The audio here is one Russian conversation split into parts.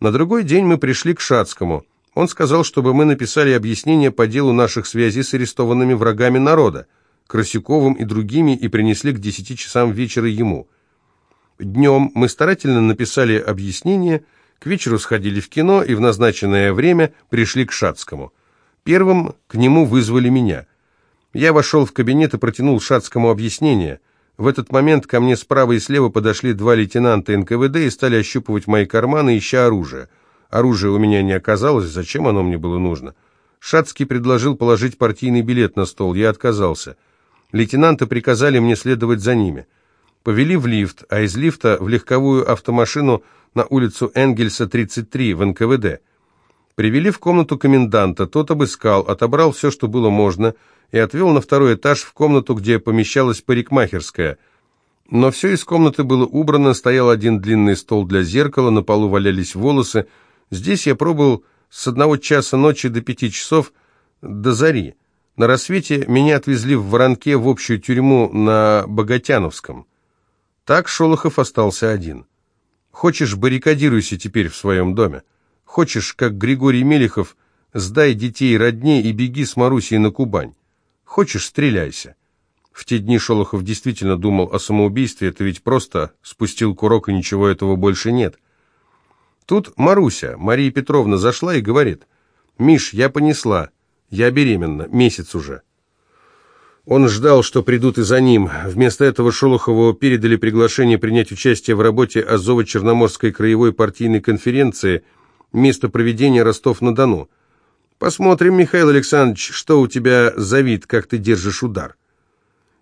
На другой день мы пришли к Шацкому. Он сказал, чтобы мы написали объяснение по делу наших связей с арестованными врагами народа, Красюковым и другими, и принесли к десяти часам вечера ему. Днем мы старательно написали объяснение, к вечеру сходили в кино и в назначенное время пришли к Шацкому. Первым к нему вызвали меня. Я вошел в кабинет и протянул Шацкому объяснение. В этот момент ко мне справа и слева подошли два лейтенанта НКВД и стали ощупывать мои карманы, ища оружие. Оружия у меня не оказалось, зачем оно мне было нужно? Шацкий предложил положить партийный билет на стол, я отказался. Лейтенанты приказали мне следовать за ними. Повели в лифт, а из лифта в легковую автомашину на улицу Энгельса, 33, в НКВД. Привели в комнату коменданта, тот обыскал, отобрал все, что было можно, и отвел на второй этаж в комнату, где помещалась парикмахерская. Но все из комнаты было убрано, стоял один длинный стол для зеркала, на полу валялись волосы. Здесь я пробыл с одного часа ночи до пяти часов до зари. На рассвете меня отвезли в Воронке в общую тюрьму на Богатяновском. Так Шолохов остался один. Хочешь, баррикадируйся теперь в своем доме. Хочешь, как Григорий Мелехов, сдай детей родне и беги с Марусей на Кубань. Хочешь, стреляйся. В те дни Шолохов действительно думал о самоубийстве, это ведь просто спустил курок, и ничего этого больше нет. Тут Маруся, Мария Петровна, зашла и говорит, «Миш, я понесла, я беременна, месяц уже». Он ждал, что придут и за ним. Вместо этого Шолохову передали приглашение принять участие в работе Азово-Черноморской краевой партийной конференции, место проведения Ростов-на-Дону. Посмотрим, Михаил Александрович, что у тебя за вид, как ты держишь удар.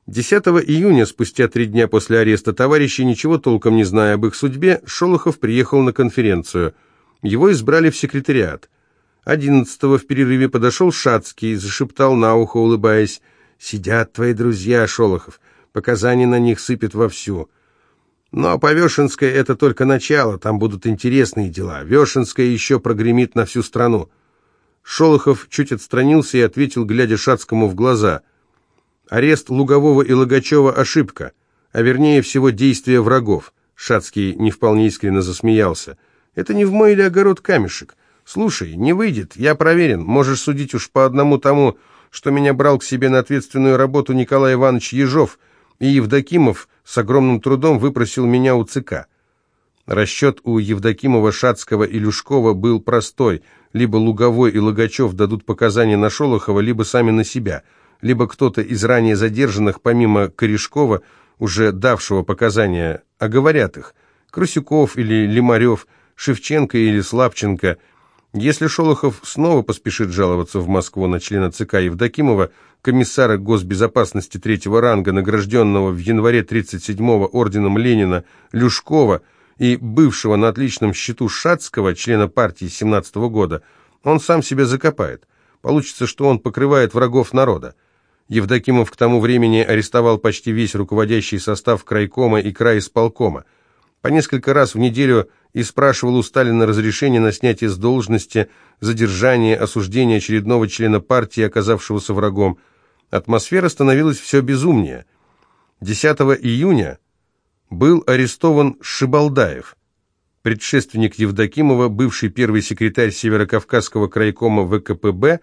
10 июня, спустя три дня после ареста товарищей, ничего толком не зная об их судьбе, Шолохов приехал на конференцию. Его избрали в секретариат. 11 в перерыве подошел Шацкий, зашептал на ухо, улыбаясь, Сидят твои друзья, Шолохов, показания на них сыпят вовсю. Но по Вешенской это только начало, там будут интересные дела. Вешенская еще прогремит на всю страну. Шолохов чуть отстранился и ответил, глядя Шацкому в глаза. Арест Лугового и Логачева – ошибка, а вернее всего действия врагов. Шацкий не вполне искренне засмеялся. Это не в мой или огород камешек. Слушай, не выйдет, я проверен, можешь судить уж по одному тому, что меня брал к себе на ответственную работу Николай Иванович Ежов, и Евдокимов с огромным трудом выпросил меня у ЦК. Расчет у Евдокимова, Шацкого и Люшкова был простой. Либо Луговой и Логачев дадут показания на Шолохова, либо сами на себя. Либо кто-то из ранее задержанных, помимо Корешкова, уже давшего показания, оговорят их. Красюков или Лимарев, Шевченко или Слабченко – если Шолохов снова поспешит жаловаться в Москву на члена ЦК Евдокимова, комиссара госбезопасности третьего ранга, награжденного в январе 37-го орденом Ленина Люшкова и бывшего на отличном счету Шацкого, члена партии 17 -го года, он сам себя закопает. Получится, что он покрывает врагов народа. Евдокимов к тому времени арестовал почти весь руководящий состав крайкома и краисполкома. По несколько раз в неделю и спрашивал у Сталина разрешение на снятие с должности, задержание, осуждение очередного члена партии, оказавшегося врагом. Атмосфера становилась все безумнее. 10 июня был арестован Шибалдаев, предшественник Евдокимова, бывший первый секретарь Северокавказского крайкома ВКПБ,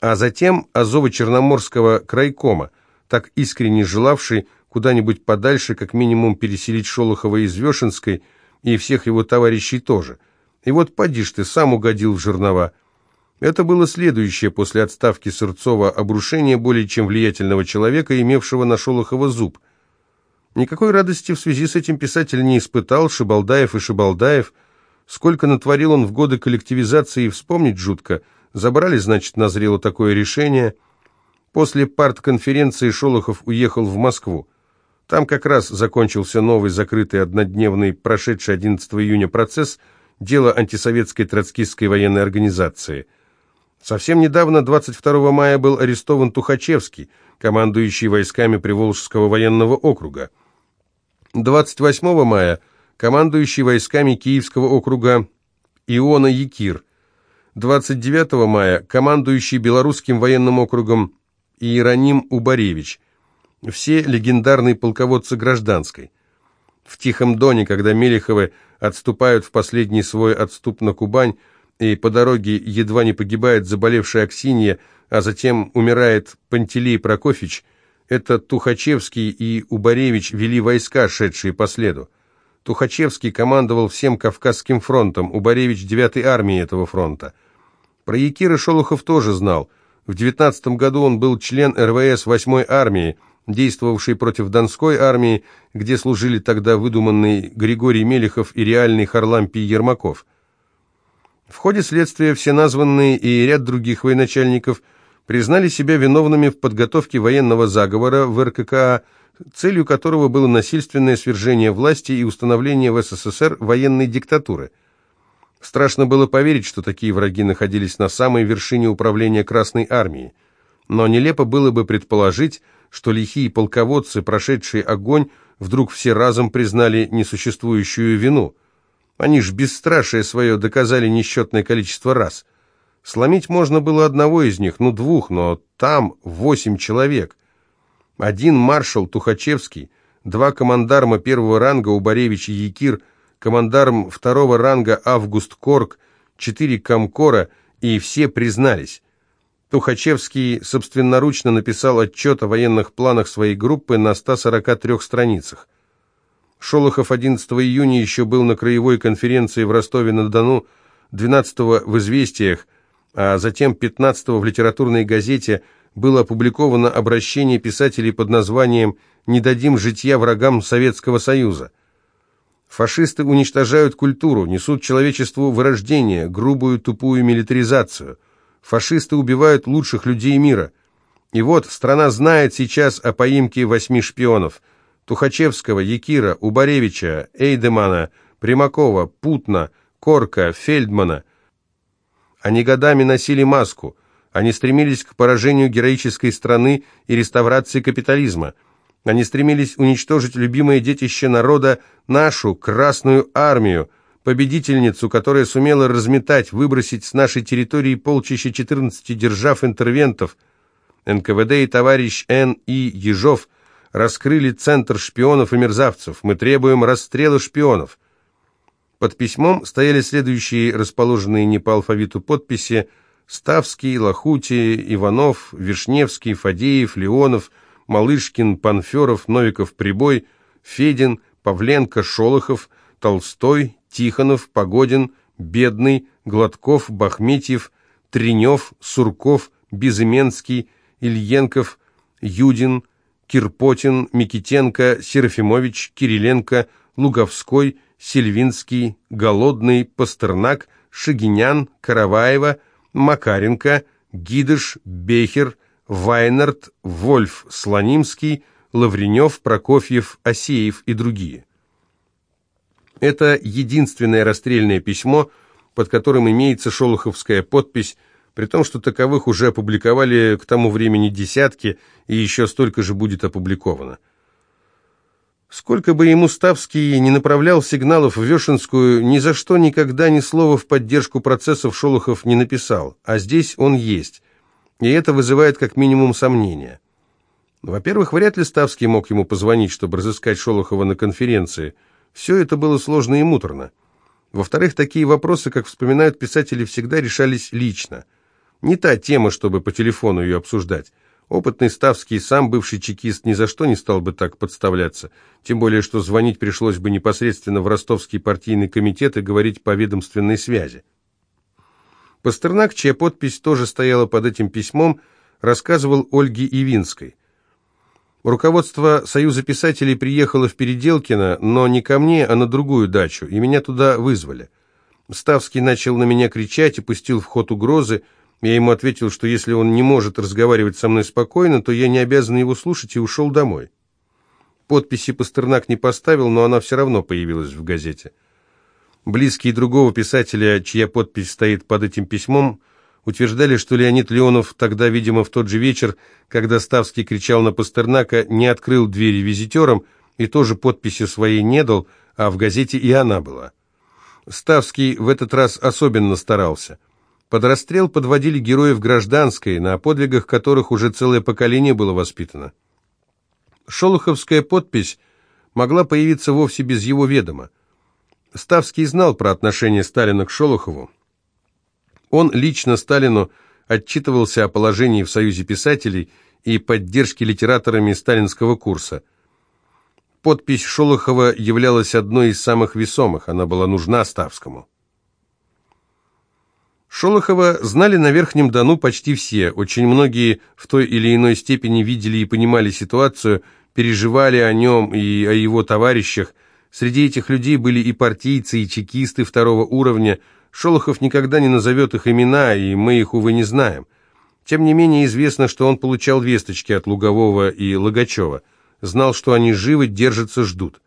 а затем Азово-Черноморского крайкома, так искренне желавший куда-нибудь подальше, как минимум переселить Шолохова из Вешенской, и всех его товарищей тоже. И вот поди ты, сам угодил в жернова. Это было следующее после отставки Сырцова обрушение более чем влиятельного человека, имевшего на Шолохова зуб. Никакой радости в связи с этим писатель не испытал, Шибалдаев и Шибалдаев. Сколько натворил он в годы коллективизации, вспомнить жутко. Забрали, значит, назрело такое решение. После партконференции Шолохов уехал в Москву. Там как раз закончился новый закрытый однодневный, прошедший 11 июня процесс, дело антисоветской троцкистской военной организации. Совсем недавно, 22 мая, был арестован Тухачевский, командующий войсками Приволжского военного округа. 28 мая командующий войсками Киевского округа Иона Якир. 29 мая командующий Белорусским военным округом Иероним Убаревич – все легендарные полководцы гражданской. В Тихом Доне, когда Мелеховы отступают в последний свой отступ на Кубань, и по дороге едва не погибает заболевшая Аксинья, а затем умирает Пантелей Прокофьевич, это Тухачевский и Убаревич вели войска, шедшие по следу. Тухачевский командовал всем Кавказским фронтом, Убаревич – 9-й армией этого фронта. Про Якира Шолохов тоже знал. В 19 году он был член РВС 8-й армии, действовавший против Донской армии, где служили тогда выдуманный Григорий Мелехов и реальный Харлампий Ермаков. В ходе следствия все названные и ряд других военачальников признали себя виновными в подготовке военного заговора в РККА, целью которого было насильственное свержение власти и установление в СССР военной диктатуры. Страшно было поверить, что такие враги находились на самой вершине управления Красной Армией. Но нелепо было бы предположить, что лихие полководцы, прошедшие огонь, вдруг все разом признали несуществующую вину. Они ж бесстрашие свое доказали несчетное количество раз. Сломить можно было одного из них, ну двух, но там восемь человек. Один маршал Тухачевский, два командарма первого ранга Убаревич и Якир, командарм второго ранга Август Корк, четыре комкора, и все признались. Тухачевский собственноручно написал отчет о военных планах своей группы на 143 страницах. Шолохов 11 июня еще был на краевой конференции в Ростове-на-Дону, 12 в «Известиях», а затем 15 в литературной газете было опубликовано обращение писателей под названием «Не дадим житья врагам Советского Союза». Фашисты уничтожают культуру, несут человечеству вырождение, грубую тупую милитаризацию – Фашисты убивают лучших людей мира. И вот страна знает сейчас о поимке восьми шпионов. Тухачевского, Якира, Убаревича, Эйдемана, Примакова, Путна, Корка, Фельдмана. Они годами носили маску. Они стремились к поражению героической страны и реставрации капитализма. Они стремились уничтожить любимое детище народа, нашу Красную Армию – победительницу, которая сумела разметать, выбросить с нашей территории полчища 14 держав-интервентов. НКВД и товарищ Н. И. Ежов раскрыли центр шпионов и мерзавцев. Мы требуем расстрела шпионов. Под письмом стояли следующие расположенные не по алфавиту подписи Ставский, Лохути, Иванов, Вишневский, Фадеев, Леонов, Малышкин, Панферов, Новиков, Прибой, Федин, Павленко, Шолохов, Толстой, Тихонов, Погодин, Бедный, Гладков, Бахметьев, Тренев, Сурков, Безыменский, Ильенков, Юдин, Кирпотин, Микитенко, Серафимович, Кириленко, Луговской, Сильвинский, Голодный, Пастернак, Шагинян, Караваева, Макаренко, Гидыш, Бехер, Вайнерт, Вольф, Слонимский, Лавренев, Прокофьев, Осеев и другие. Это единственное расстрельное письмо, под которым имеется шолоховская подпись, при том, что таковых уже опубликовали к тому времени десятки, и еще столько же будет опубликовано. Сколько бы ему Ставский не направлял сигналов в Вешенскую, ни за что никогда ни слова в поддержку процессов Шолохов не написал, а здесь он есть, и это вызывает как минимум сомнения. Во-первых, вряд ли Ставский мог ему позвонить, чтобы разыскать Шолохова на конференции – все это было сложно и муторно. Во-вторых, такие вопросы, как вспоминают писатели, всегда решались лично. Не та тема, чтобы по телефону ее обсуждать. Опытный Ставский, сам бывший чекист, ни за что не стал бы так подставляться. Тем более, что звонить пришлось бы непосредственно в ростовский партийный комитет и говорить по ведомственной связи. Пастернак, чья подпись тоже стояла под этим письмом, рассказывал Ольге Ивинской. Руководство Союза писателей приехало в Переделкино, но не ко мне, а на другую дачу, и меня туда вызвали. Ставский начал на меня кричать и пустил в ход угрозы. Я ему ответил, что если он не может разговаривать со мной спокойно, то я не обязан его слушать, и ушел домой. Подписи Пастернак не поставил, но она все равно появилась в газете. Близкие другого писателя, чья подпись стоит под этим письмом, утверждали, что Леонид Леонов тогда, видимо, в тот же вечер, когда Ставский кричал на Пастернака, не открыл двери визитерам и тоже подписи своей не дал, а в газете и она была. Ставский в этот раз особенно старался. Под расстрел подводили героев гражданской, на подвигах которых уже целое поколение было воспитано. Шолоховская подпись могла появиться вовсе без его ведома. Ставский знал про отношение Сталина к Шолохову. Он лично Сталину отчитывался о положении в Союзе писателей и поддержке литераторами сталинского курса. Подпись Шолохова являлась одной из самых весомых, она была нужна Ставскому. Шолохова знали на Верхнем Дону почти все, очень многие в той или иной степени видели и понимали ситуацию, переживали о нем и о его товарищах. Среди этих людей были и партийцы, и чекисты второго уровня. Шолохов никогда не назовет их имена, и мы их, увы, не знаем. Тем не менее известно, что он получал весточки от Лугового и Логачева. Знал, что они живы, держатся, ждут.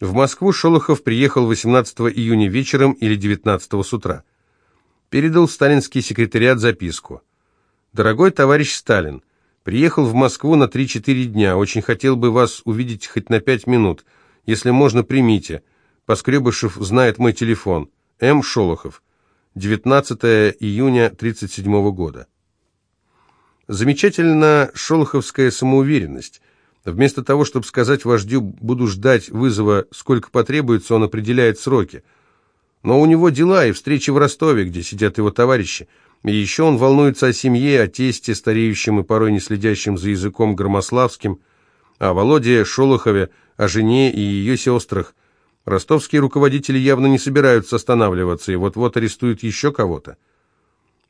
В Москву Шолохов приехал 18 июня вечером или 19 с утра передал в сталинский секретариат записку. «Дорогой товарищ Сталин, приехал в Москву на 3-4 дня, очень хотел бы вас увидеть хоть на 5 минут. Если можно, примите. Поскребышев знает мой телефон. М. Шолохов. 19 июня 1937 года». Замечательна шолоховская самоуверенность. Вместо того, чтобы сказать вождю «буду ждать вызова, сколько потребуется», он определяет сроки – но у него дела и встречи в Ростове, где сидят его товарищи. И еще он волнуется о семье, о тесте, стареющем и порой не следящем за языком Громославским, о Володе Шолохове, о жене и ее сестрах. Ростовские руководители явно не собираются останавливаться и вот-вот арестуют еще кого-то.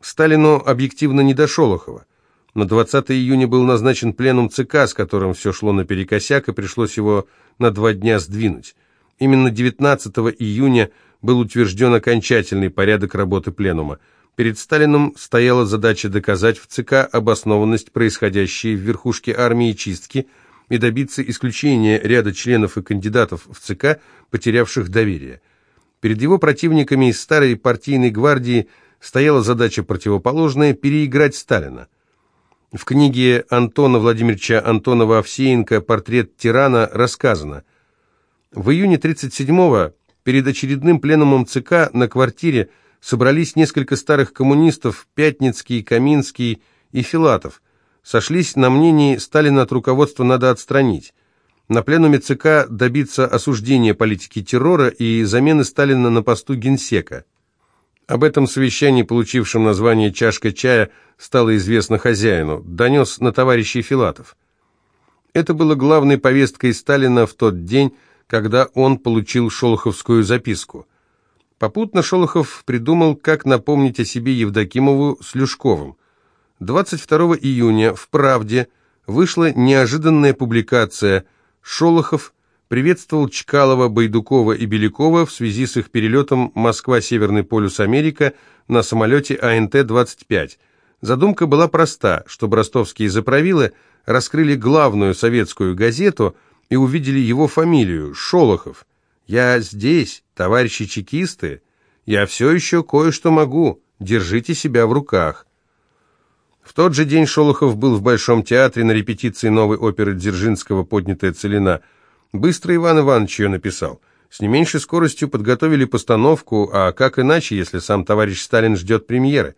Сталину объективно не до Шолохова. На 20 июня был назначен пленум ЦК, с которым все шло наперекосяк, и пришлось его на два дня сдвинуть. Именно 19 июня был утвержден окончательный порядок работы пленума. Перед Сталиным стояла задача доказать в ЦК обоснованность происходящей в верхушке армии чистки и добиться исключения ряда членов и кандидатов в ЦК, потерявших доверие. Перед его противниками из старой партийной гвардии стояла задача противоположная – переиграть Сталина. В книге Антона Владимировича Антонова-Овсеенко «Портрет тирана» рассказано – в июне 1937-го перед очередным пленумом ЦК на квартире собрались несколько старых коммунистов Пятницкий, Каминский и Филатов. Сошлись на мнении, Сталина от руководства надо отстранить. На пленуме ЦК добиться осуждения политики террора и замены Сталина на посту генсека. Об этом совещании, получившем название «Чашка чая», стало известно хозяину, донес на товарищей Филатов. Это было главной повесткой Сталина в тот день, когда он получил шолоховскую записку. Попутно Шолохов придумал, как напомнить о себе Евдокимову с Люшковым. 22 июня в «Правде» вышла неожиданная публикация «Шолохов приветствовал Чкалова, Байдукова и Белякова в связи с их перелетом Москва-Северный полюс Америка на самолете АНТ-25». Задумка была проста, чтобы ростовские заправилы раскрыли главную советскую газету – и увидели его фамилию, Шолохов. «Я здесь, товарищи чекисты. Я все еще кое-что могу. Держите себя в руках». В тот же день Шолохов был в Большом театре на репетиции новой оперы Дзержинского «Поднятая целина». Быстро Иван Иванович ее написал. С не меньшей скоростью подготовили постановку, а как иначе, если сам товарищ Сталин ждет премьеры?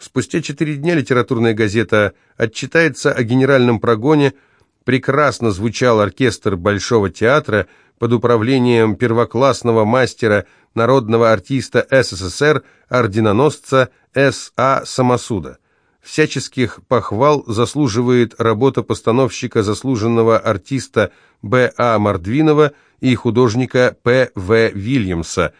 Спустя четыре дня литературная газета отчитается о генеральном прогоне – прекрасно звучал оркестр Большого театра под управлением первоклассного мастера, народного артиста СССР, орденоносца С.А. Самосуда. Всяческих похвал заслуживает работа постановщика заслуженного артиста Б.А. Мордвинова и художника П.В. Вильямса.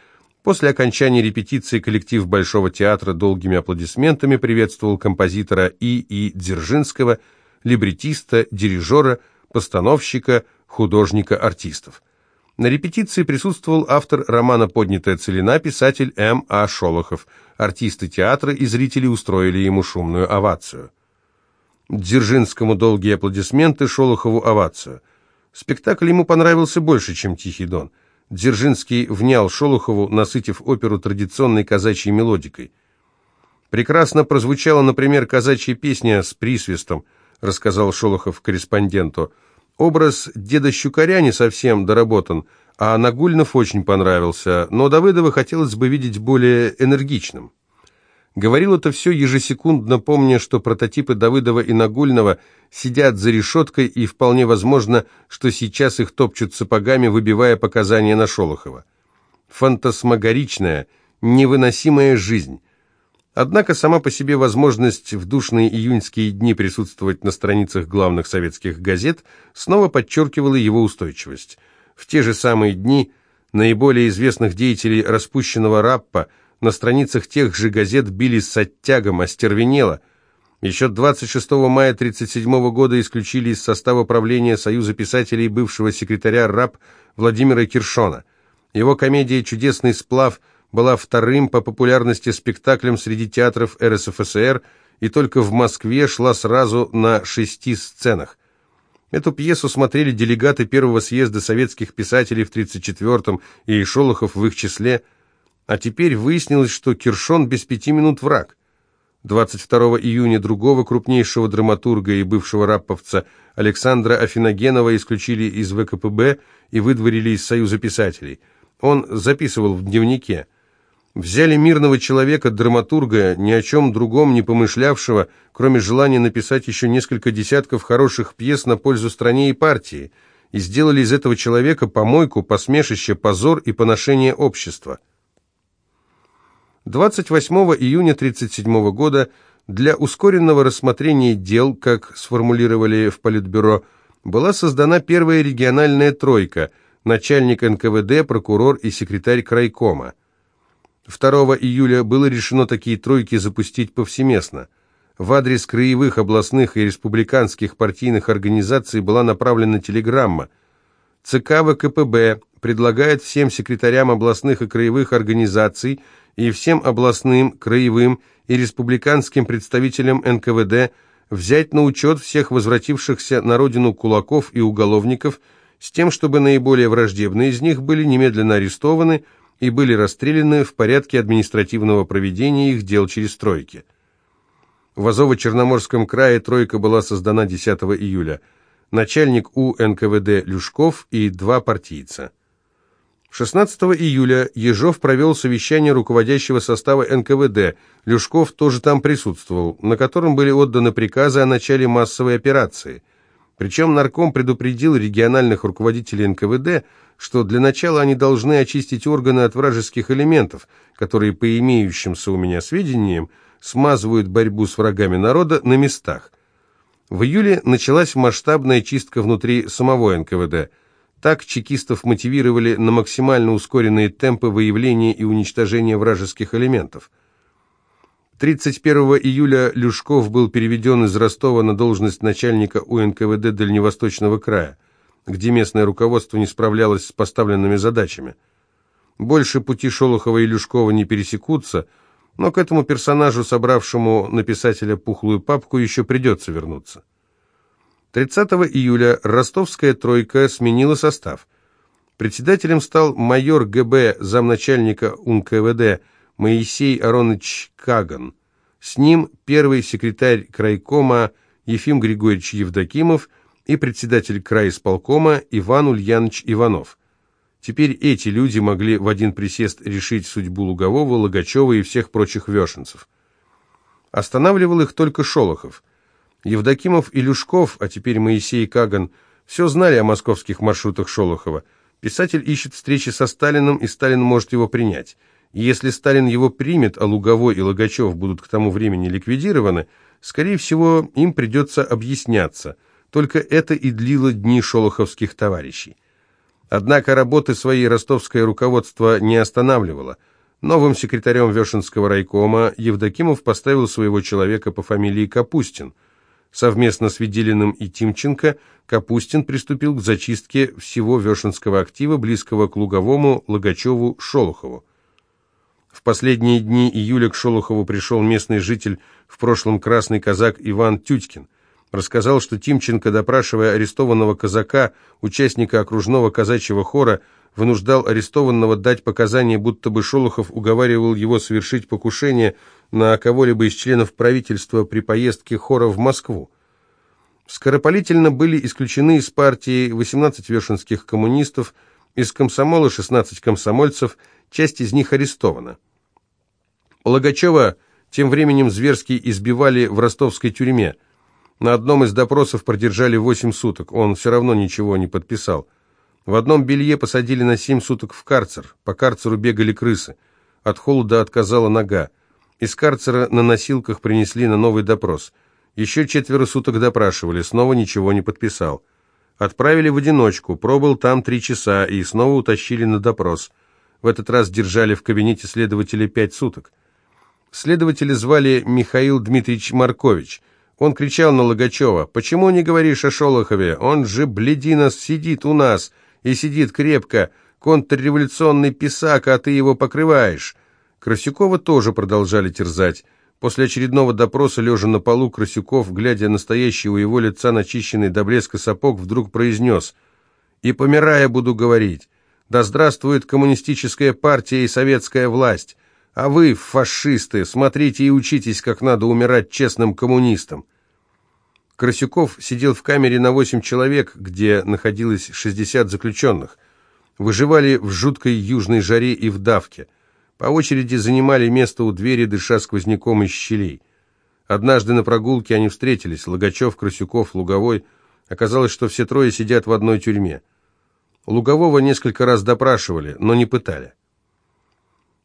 После окончания репетиции коллектив Большого театра долгими аплодисментами приветствовал композитора И.И. Дзержинского – либретиста, дирижера, постановщика, художника, артистов. На репетиции присутствовал автор романа «Поднятая целина» писатель М. А. Шолохов. Артисты театра и зрители устроили ему шумную овацию. Дзержинскому долгие аплодисменты, Шолохову овацию. Спектакль ему понравился больше, чем «Тихий дон». Дзержинский внял Шолохову, насытив оперу традиционной казачьей мелодикой. Прекрасно прозвучала, например, казачья песня с присвистом – рассказал Шолохов корреспонденту. Образ деда Щукаря не совсем доработан, а Нагульнов очень понравился, но Давыдова хотелось бы видеть более энергичным. Говорил это все ежесекундно, помня, что прототипы Давыдова и Нагульного сидят за решеткой, и вполне возможно, что сейчас их топчут сапогами, выбивая показания на Шолохова. Фантасмагоричная, невыносимая жизнь. Однако сама по себе возможность в душные июньские дни присутствовать на страницах главных советских газет снова подчеркивала его устойчивость. В те же самые дни наиболее известных деятелей распущенного раппа – на страницах тех же газет били с оттягом, остервенело. Еще 26 мая 1937 года исключили из состава правления Союза писателей бывшего секретаря РАП Владимира Киршона. Его комедия «Чудесный сплав» была вторым по популярности спектаклем среди театров РСФСР и только в Москве шла сразу на шести сценах. Эту пьесу смотрели делегаты первого съезда советских писателей в 1934-м и Шолохов в их числе – а теперь выяснилось, что Киршон без пяти минут враг. 22 июня другого крупнейшего драматурга и бывшего рапповца Александра Афиногенова исключили из ВКПБ и выдворили из Союза писателей. Он записывал в дневнике. Взяли мирного человека, драматурга, ни о чем другом не помышлявшего, кроме желания написать еще несколько десятков хороших пьес на пользу стране и партии, и сделали из этого человека помойку, посмешище, позор и поношение общества. 28 июня 1937 года для ускоренного рассмотрения дел, как сформулировали в Политбюро, была создана первая региональная тройка – начальник НКВД, прокурор и секретарь крайкома. 2 июля было решено такие тройки запустить повсеместно. В адрес краевых, областных и республиканских партийных организаций была направлена телеграмма. ЦК ВКПБ предлагает всем секретарям областных и краевых организаций – и всем областным, краевым и республиканским представителям НКВД взять на учет всех возвратившихся на родину кулаков и уголовников с тем, чтобы наиболее враждебные из них были немедленно арестованы и были расстреляны в порядке административного проведения их дел через стройки. В Азово-Черноморском крае тройка была создана 10 июля. Начальник УНКВД Люшков и два партийца. 16 июля Ежов провел совещание руководящего состава НКВД. Люшков тоже там присутствовал, на котором были отданы приказы о начале массовой операции. Причем нарком предупредил региональных руководителей НКВД, что для начала они должны очистить органы от вражеских элементов, которые, по имеющимся у меня сведениям, смазывают борьбу с врагами народа на местах. В июле началась масштабная чистка внутри самого НКВД – так чекистов мотивировали на максимально ускоренные темпы выявления и уничтожения вражеских элементов. 31 июля Люшков был переведен из Ростова на должность начальника УНКВД Дальневосточного края, где местное руководство не справлялось с поставленными задачами. Больше пути Шолохова и Люшкова не пересекутся, но к этому персонажу, собравшему на писателя пухлую папку, еще придется вернуться. 30 июля ростовская тройка сменила состав. Председателем стал майор ГБ замначальника УНКВД Моисей Аронович Каган. С ним первый секретарь крайкома Ефим Григорьевич Евдокимов и председатель крайисполкома Иван Ульянович Иванов. Теперь эти люди могли в один присест решить судьбу Лугового, Логачева и всех прочих вешенцев. Останавливал их только Шолохов – Евдокимов и Люшков, а теперь Моисей Каган, все знали о московских маршрутах Шолохова. Писатель ищет встречи со Сталиным, и Сталин может его принять. И если Сталин его примет, а Луговой и Логачев будут к тому времени ликвидированы, скорее всего, им придется объясняться. Только это и длило дни шолоховских товарищей. Однако работы своей ростовское руководство не останавливало. Новым секретарем Вешенского райкома Евдокимов поставил своего человека по фамилии Капустин – Совместно с Веделиным и Тимченко Капустин приступил к зачистке всего Вешенского актива, близкого к Луговому, Логачеву, Шолохову. В последние дни июля к Шолохову пришел местный житель, в прошлом красный казак Иван Тютькин. Рассказал, что Тимченко, допрашивая арестованного казака, участника окружного казачьего хора, вынуждал арестованного дать показания, будто бы Шолохов уговаривал его совершить покушение на кого-либо из членов правительства при поездке хора в Москву. Скоропалительно были исключены из партии 18 вершинских коммунистов, из комсомола 16 комсомольцев, часть из них арестована. Логачева Тем временем зверски избивали в ростовской тюрьме. На одном из допросов продержали восемь суток, он все равно ничего не подписал. В одном белье посадили на семь суток в карцер, по карцеру бегали крысы. От холода отказала нога. Из карцера на носилках принесли на новый допрос. Еще четверо суток допрашивали, снова ничего не подписал. Отправили в одиночку, пробыл там три часа и снова утащили на допрос. В этот раз держали в кабинете следователя пять суток. Следователя звали Михаил Дмитриевич Маркович. Он кричал на Логачева, «Почему не говоришь о Шолохове? Он же, бледина, сидит у нас, и сидит крепко, контрреволюционный писак, а ты его покрываешь». Красюкова тоже продолжали терзать. После очередного допроса, лежа на полу, Красюков, глядя на стоящий у его лица начищенный до блеска сапог, вдруг произнес «И помирая буду говорить, да здравствует коммунистическая партия и советская власть, а вы, фашисты, смотрите и учитесь, как надо умирать честным коммунистам». Красюков сидел в камере на восемь человек, где находилось 60 заключенных. Выживали в жуткой южной жаре и в давке. По очереди занимали место у двери, дыша сквозняком из щелей. Однажды на прогулке они встретились, Логачев, Красюков, Луговой. Оказалось, что все трое сидят в одной тюрьме. Лугового несколько раз допрашивали, но не пытали.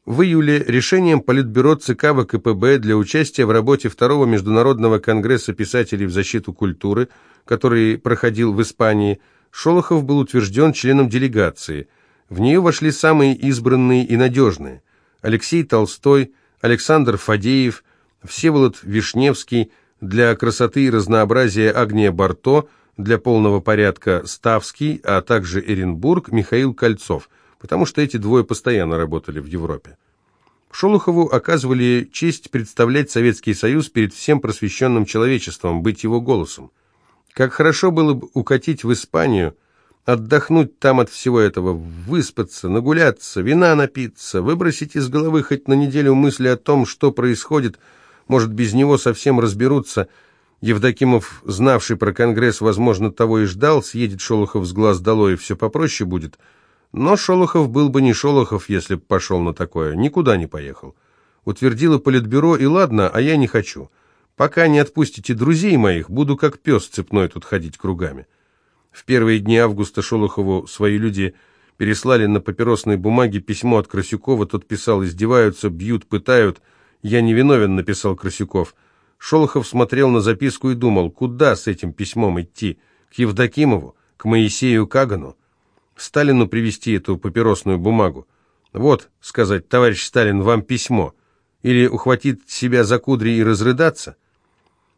В июле решением Политбюро ЦК ВКПБ для участия в работе Второго Международного конгресса писателей в защиту культуры, который проходил в Испании, Шолохов был утвержден членом делегации. В нее вошли самые избранные и надежные – Алексей Толстой, Александр Фадеев, Всеволод Вишневский, для красоты и разнообразия Агния Барто, для полного порядка Ставский, а также Эренбург Михаил Кольцов – потому что эти двое постоянно работали в Европе. Шолохову оказывали честь представлять Советский Союз перед всем просвещенным человечеством, быть его голосом. Как хорошо было бы укатить в Испанию, отдохнуть там от всего этого, выспаться, нагуляться, вина напиться, выбросить из головы хоть на неделю мысли о том, что происходит, может, без него совсем разберутся. Евдокимов, знавший про Конгресс, возможно, того и ждал, съедет Шолохов с глаз долой, и все попроще будет – но Шолохов был бы не Шолохов, если б пошел на такое, никуда не поехал. Утвердило политбюро, и ладно, а я не хочу. Пока не отпустите друзей моих, буду как пес цепной тут ходить кругами. В первые дни августа Шолохову свои люди переслали на папиросной бумаге письмо от Красюкова, тот писал, издеваются, бьют, пытают. «Я невиновен», — написал Красюков. Шолохов смотрел на записку и думал, куда с этим письмом идти? К Евдокимову? К Моисею Кагану? Сталину привести эту папиросную бумагу. Вот, сказать, товарищ Сталин, вам письмо. Или ухватить себя за кудри и разрыдаться.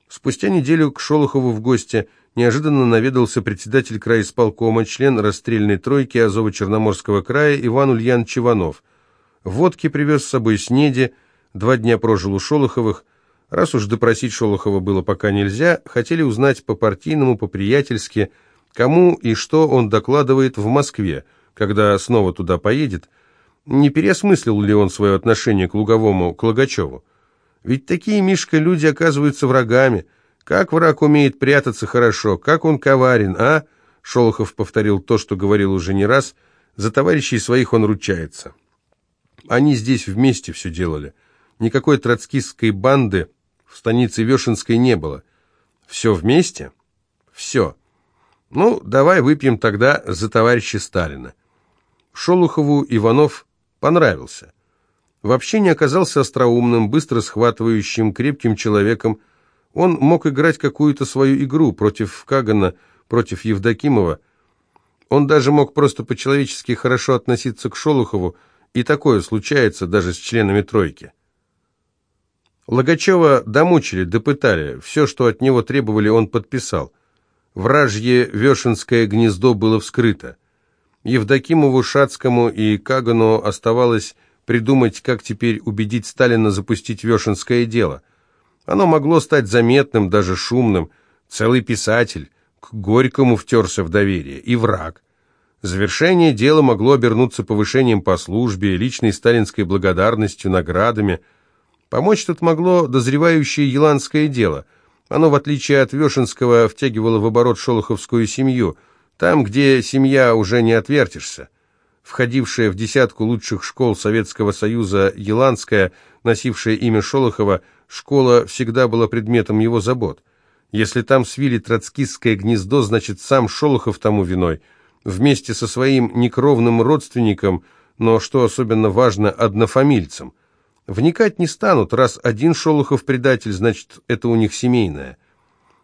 Спустя неделю к Шолохову в гости неожиданно наведался председатель краисполкома, член расстрельной тройки Азово-Черноморского края Иван Ульян Чиванов. Водки привез с собой снеди, два дня прожил у Шолоховых. Раз уж допросить Шолохова было пока нельзя, хотели узнать по-партийному, по-приятельски, Кому и что он докладывает в Москве, когда снова туда поедет? Не переосмыслил ли он свое отношение к Луговому, к Логачеву? Ведь такие, Мишка, люди оказываются врагами. Как враг умеет прятаться хорошо, как он коварен, а? Шолохов повторил то, что говорил уже не раз. За товарищей своих он ручается. Они здесь вместе все делали. Никакой троцкистской банды в станице Вешенской не было. Все вместе? Все. Ну, давай выпьем тогда за товарища Сталина. Шолохову Иванов понравился. Вообще не оказался остроумным, быстро схватывающим, крепким человеком. Он мог играть какую-то свою игру против Кагана, против Евдокимова. Он даже мог просто по-человечески хорошо относиться к Шолохову, и такое случается даже с членами тройки. Логачева домучили, допытали, все, что от него требовали, он подписал – Вражье Вешенское гнездо было вскрыто. Евдокимову, Шацкому и Кагану оставалось придумать, как теперь убедить Сталина запустить Вешенское дело. Оно могло стать заметным, даже шумным. Целый писатель к Горькому втерся в доверие. И враг. Завершение дела могло обернуться повышением по службе, личной сталинской благодарностью, наградами. Помочь тут могло дозревающее еланское дело – оно, в отличие от Вешенского, втягивало в оборот шолоховскую семью, там, где семья уже не отвертишься. входившая в десятку лучших школ Советского Союза Еланская, носившая имя Шолохова, школа всегда была предметом его забот. Если там свили троцкистское гнездо, значит, сам Шолохов тому виной, вместе со своим некровным родственником, но, что особенно важно, однофамильцем. Вникать не станут, раз один Шолохов предатель, значит, это у них семейное.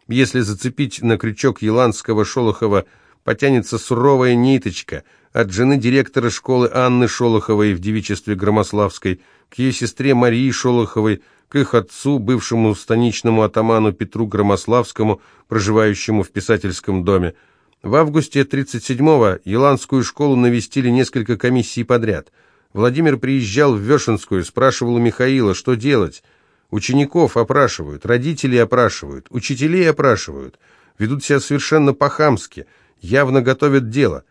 Если зацепить на крючок Еланского Шолохова, потянется суровая ниточка – от жены директора школы Анны Шолоховой в девичестве Громославской, к ее сестре Марии Шолоховой, к их отцу, бывшему станичному атаману Петру Громославскому, проживающему в писательском доме. В августе 37-го Еланскую школу навестили несколько комиссий подряд. Владимир приезжал в Вешенскую, спрашивал у Михаила, что делать. Учеников опрашивают, родителей опрашивают, учителей опрашивают. Ведут себя совершенно по-хамски, явно готовят дело.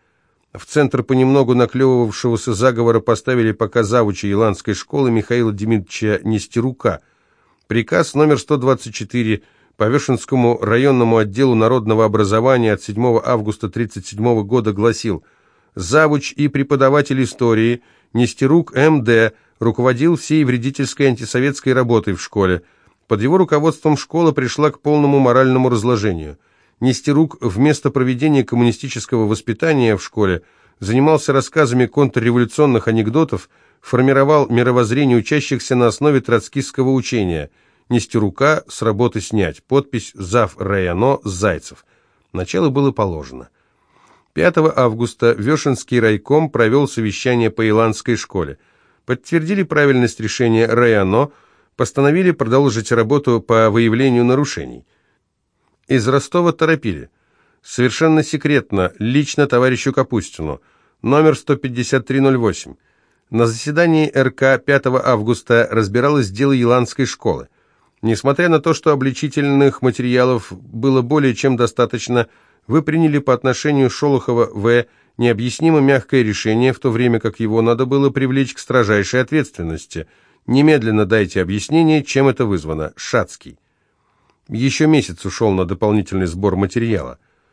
В центр понемногу наклевывавшегося заговора поставили пока завуча Еланской школы Михаила Демидовича Нестерука. Приказ номер 124 по Вешенскому районному отделу народного образования от 7 августа 1937 года гласил «Завуч и преподаватель истории Нестерук М.Д. руководил всей вредительской антисоветской работой в школе. Под его руководством школа пришла к полному моральному разложению». Нестерук вместо проведения коммунистического воспитания в школе занимался рассказами контрреволюционных анекдотов, формировал мировоззрение учащихся на основе троцкистского учения. Нестерука с работы снять. Подпись «Зав. Районо Зайцев». Начало было положено. 5 августа Вешенский райком провел совещание по Иландской школе. Подтвердили правильность решения Районо, постановили продолжить работу по выявлению нарушений – из Ростова торопили. Совершенно секретно, лично товарищу Капустину. Номер 15308. На заседании РК 5 августа разбиралось дело Еланской школы. Несмотря на то, что обличительных материалов было более чем достаточно, вы приняли по отношению Шолохова В. необъяснимо мягкое решение, в то время как его надо было привлечь к строжайшей ответственности. Немедленно дайте объяснение, чем это вызвано. Шацкий. Еще месяц ушел на дополнительный сбор материала.